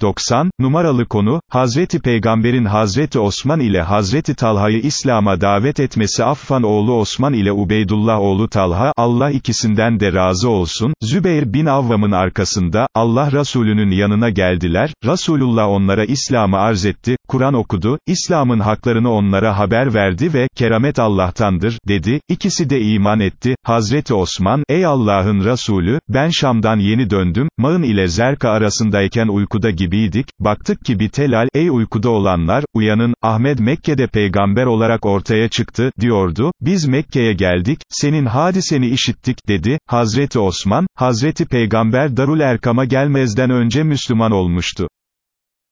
90, numaralı konu, Hazreti Peygamber'in Hazreti Osman ile Hazreti Talha'yı İslam'a davet etmesi Affan oğlu Osman ile Ubeydullah oğlu Talha, Allah ikisinden de razı olsun, Zübeyir bin Avvam'ın arkasında, Allah Resulü'nün yanına geldiler, Resulullah onlara İslam'ı arz etti, Kur'an okudu, İslam'ın haklarını onlara haber verdi ve, keramet Allah'tandır, dedi, ikisi de iman etti, Hazreti Osman, ey Allah'ın Resulü, ben Şam'dan yeni döndüm, Mağın ile Zerka arasındayken uykuda gibiydik, baktık ki bir telal, ey uykuda olanlar, uyanın, Ahmet Mekke'de peygamber olarak ortaya çıktı, diyordu, biz Mekke'ye geldik, senin hadiseni işittik, dedi, Hazreti Osman, Hazreti Peygamber Darul Erkam'a gelmezden önce Müslüman olmuştu.